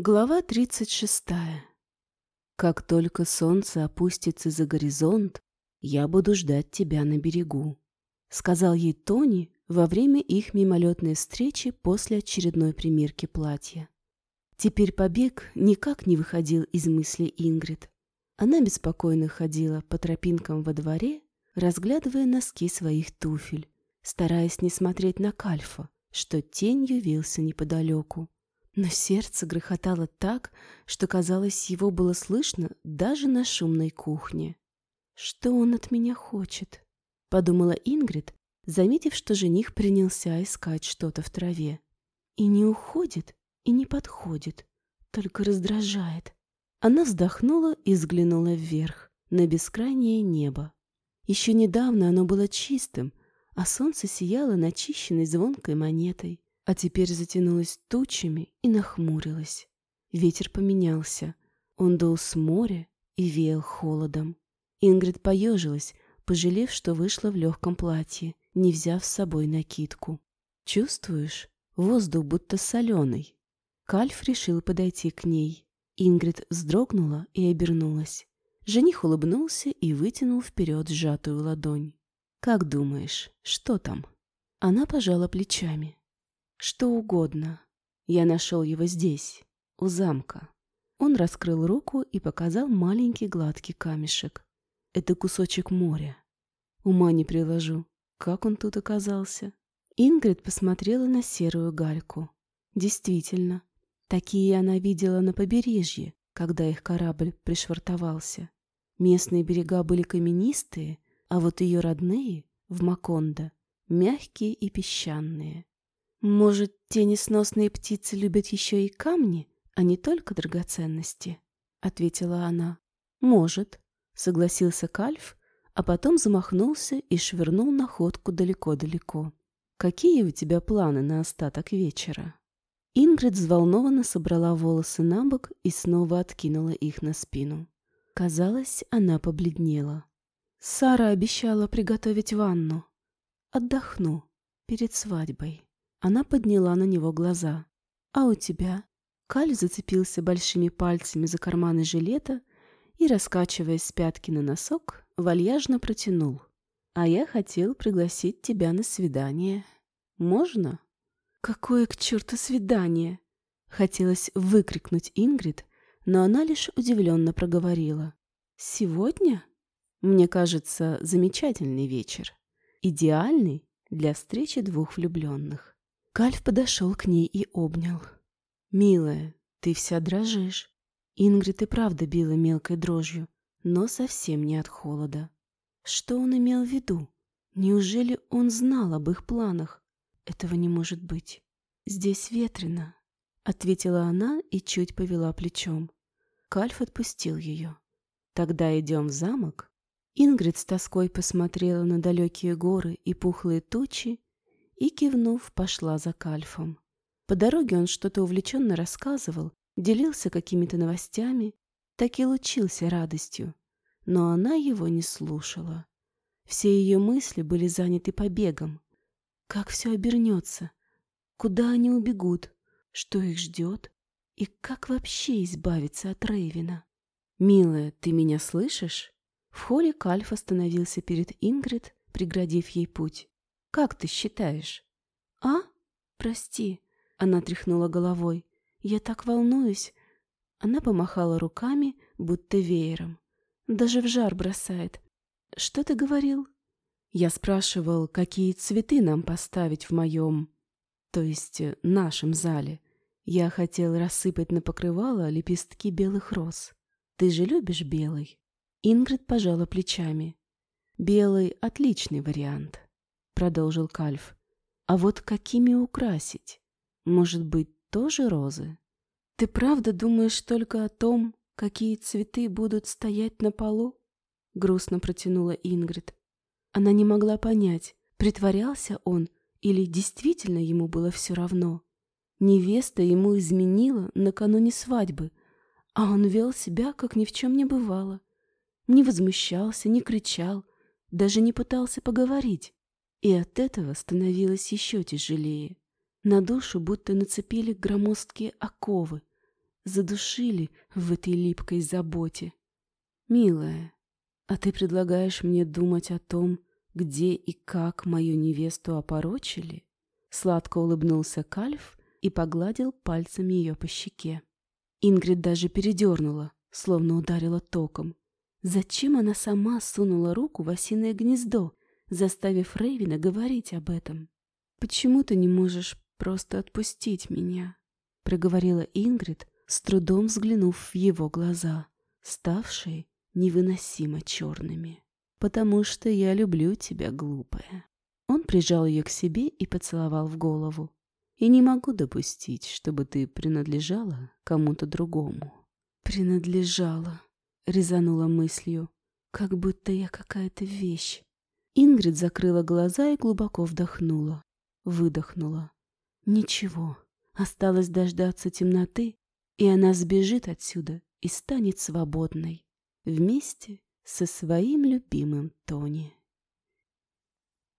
Глава 36. Как только солнце опустится за горизонт, я буду ждать тебя на берегу, сказал ей Тони во время их мимолетной встречи после очередной примерки платья. Теперь побег никак не выходил из мысли Ингрид. Она беспокойно ходила по тропинкам во дворе, разглядывая носки своих туфель, стараясь не смотреть на Кальфа, что тенью вился неподалеку. Но сердце грохотало так, что, казалось, его было слышно даже на шумной кухне. «Что он от меня хочет?» — подумала Ингрид, заметив, что жених принялся искать что-то в траве. И не уходит, и не подходит, только раздражает. Она вздохнула и взглянула вверх, на бескрайнее небо. Еще недавно оно было чистым, а солнце сияло начищенной звонкой монетой а теперь затянулась тучами и нахмурилась. Ветер поменялся. Он дул с моря и веял холодом. Ингрид поежилась, пожалев, что вышла в легком платье, не взяв с собой накидку. «Чувствуешь? Воздух будто соленый». Кальф решил подойти к ней. Ингрид вздрогнула и обернулась. Жених улыбнулся и вытянул вперед сжатую ладонь. «Как думаешь, что там?» Она пожала плечами. Что угодно. Я нашел его здесь, у замка. Он раскрыл руку и показал маленький гладкий камешек. Это кусочек моря. Ума не приложу, как он тут оказался. Ингрид посмотрела на серую гальку. Действительно, такие она видела на побережье, когда их корабль пришвартовался. Местные берега были каменистые, а вот ее родные, в Макондо, мягкие и песчаные. Может, те несносные птицы любят еще и камни, а не только драгоценности? Ответила она. Может, согласился Кальф, а потом замахнулся и швырнул находку далеко-далеко. Какие у тебя планы на остаток вечера? Ингрид взволнованно собрала волосы на бок и снова откинула их на спину. Казалось, она побледнела. Сара обещала приготовить ванну. Отдохну перед свадьбой. Она подняла на него глаза. «А у тебя?» Каль зацепился большими пальцами за карманы жилета и, раскачиваясь с пятки на носок, вальяжно протянул. «А я хотел пригласить тебя на свидание. Можно?» «Какое к черту свидание?» Хотелось выкрикнуть Ингрид, но она лишь удивленно проговорила. «Сегодня?» «Мне кажется, замечательный вечер. Идеальный для встречи двух влюбленных. Кальф подошел к ней и обнял. «Милая, ты вся дрожишь». Ингрид и правда била мелкой дрожью, но совсем не от холода. Что он имел в виду? Неужели он знал об их планах? Этого не может быть. «Здесь ветрено», — ответила она и чуть повела плечом. Кальф отпустил ее. «Тогда идем в замок?» Ингрид с тоской посмотрела на далекие горы и пухлые тучи и, кивнув, пошла за Кальфом. По дороге он что-то увлеченно рассказывал, делился какими-то новостями, так и лучился радостью, но она его не слушала. Все ее мысли были заняты побегом. Как все обернется? Куда они убегут? Что их ждет? И как вообще избавиться от Рейвина? «Милая, ты меня слышишь?» В холле Кальф остановился перед Ингрид, преградив ей путь. Как ты считаешь? А? Прости. Она тряхнула головой. Я так волнуюсь. Она помахала руками, будто веером. Даже в жар бросает. Что ты говорил? Я спрашивал, какие цветы нам поставить в моем, то есть э, нашем зале. Я хотел рассыпать на покрывало лепестки белых роз. Ты же любишь белый? Ингрид пожала плечами. Белый — отличный вариант продолжил Кальф. А вот какими украсить? Может быть, тоже розы? Ты правда думаешь только о том, какие цветы будут стоять на полу? Грустно протянула Ингрид. Она не могла понять, притворялся он или действительно ему было все равно. Невеста ему изменила накануне свадьбы, а он вел себя, как ни в чем не бывало. Не возмущался, не кричал, даже не пытался поговорить. И от этого становилось еще тяжелее. На душу будто нацепили громоздкие оковы, задушили в этой липкой заботе. «Милая, а ты предлагаешь мне думать о том, где и как мою невесту опорочили?» Сладко улыбнулся Кальф и погладил пальцами ее по щеке. Ингрид даже передернула, словно ударила током. Зачем она сама сунула руку в осиное гнездо, заставив Рейвина говорить об этом? «Почему ты не можешь просто отпустить меня?» — проговорила Ингрид, с трудом взглянув в его глаза, ставшие невыносимо черными. «Потому что я люблю тебя, глупая». Он прижал ее к себе и поцеловал в голову. «И не могу допустить, чтобы ты принадлежала кому-то другому». «Принадлежала», — резанула мыслью, как будто я какая-то вещь. Ингрид закрыла глаза и глубоко вдохнула, выдохнула. «Ничего, осталось дождаться темноты и она сбежит отсюда и станет свободной вместе со своим любимым Тони.